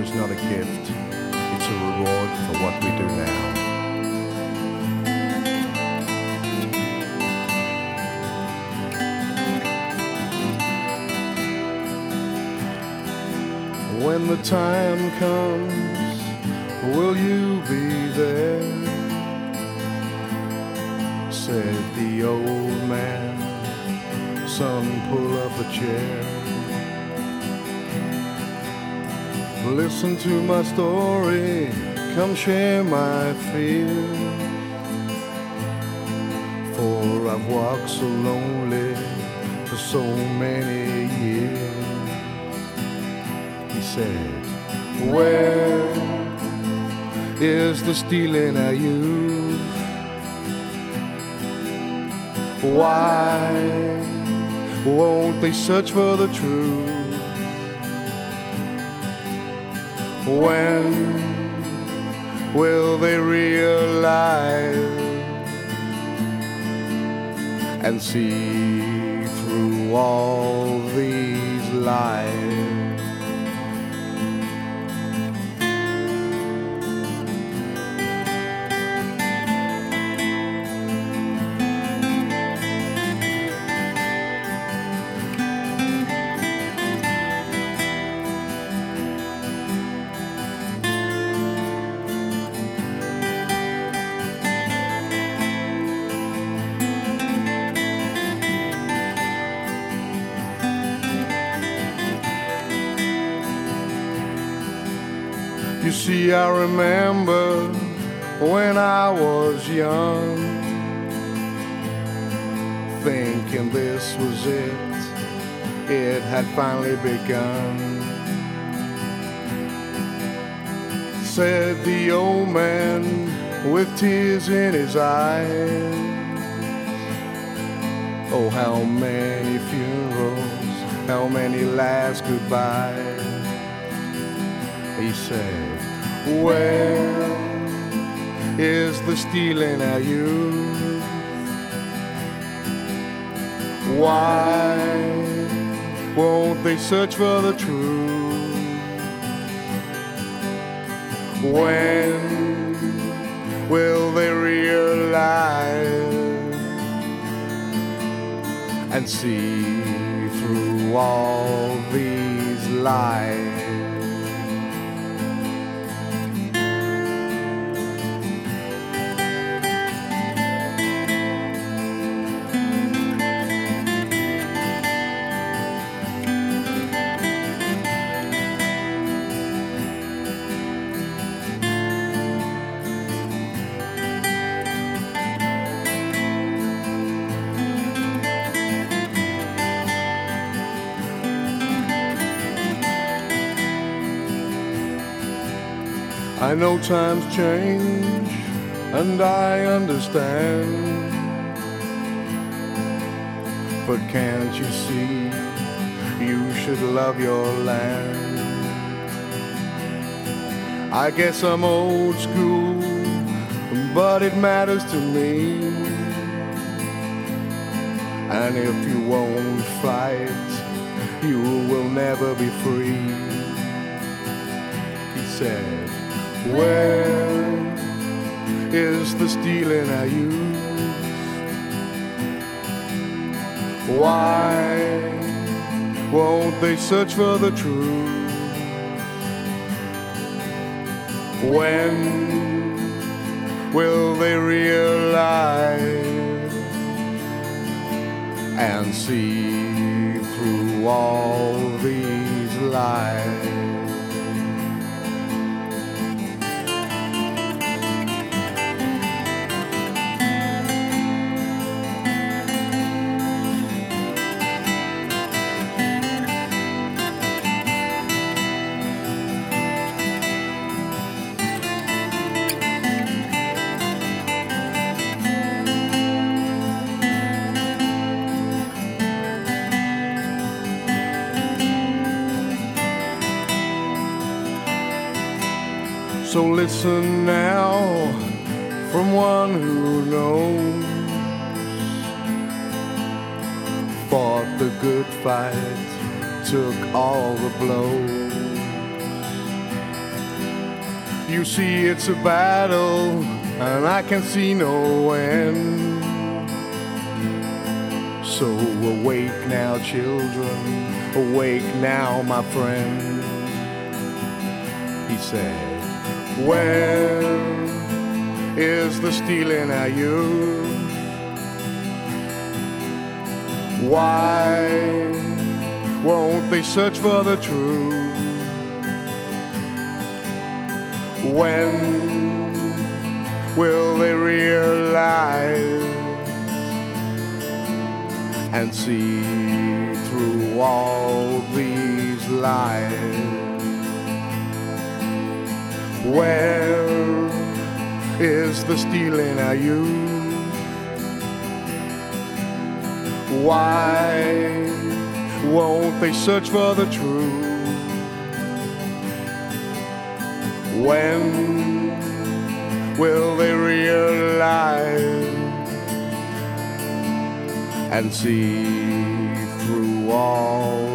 future is not a gift, it's a reward for what we do now. When the time comes, will you be there? Said the old man, son, pull up a chair. Listen to my story, come share my fear. For I've walked so lonely for so many years. He said, Where is the stealing I used? Why won't they search for the truth? When will they realize and see through all these lies? You see, I remember when I was young, thinking this was it, it had finally begun. Said the old man with tears in his eyes. Oh, how many funerals, how many last goodbyes he said, Where is the stealing I used? Why won't they search for the truth? When will they realize and see through all these lies? I know times change, and I understand. But can't you see you should love your land? I guess I'm old school, but it matters to me. And if you won't fight, you will never be free. He said, Where is the stealing I used? Why won't they search for the truth? When will they realize and see through all these lies? So listen now from one who knows, fought the good fight, took all the blows. You see, it's a battle, and I can see no end. So awake now, children, awake now, my friend. He said, Where is the stealing our youth? Why won't they search for the truth? When will they realize and see through all these lies? Where is the stealing our youth? Why won't they search for the truth? When will they realize and see through all?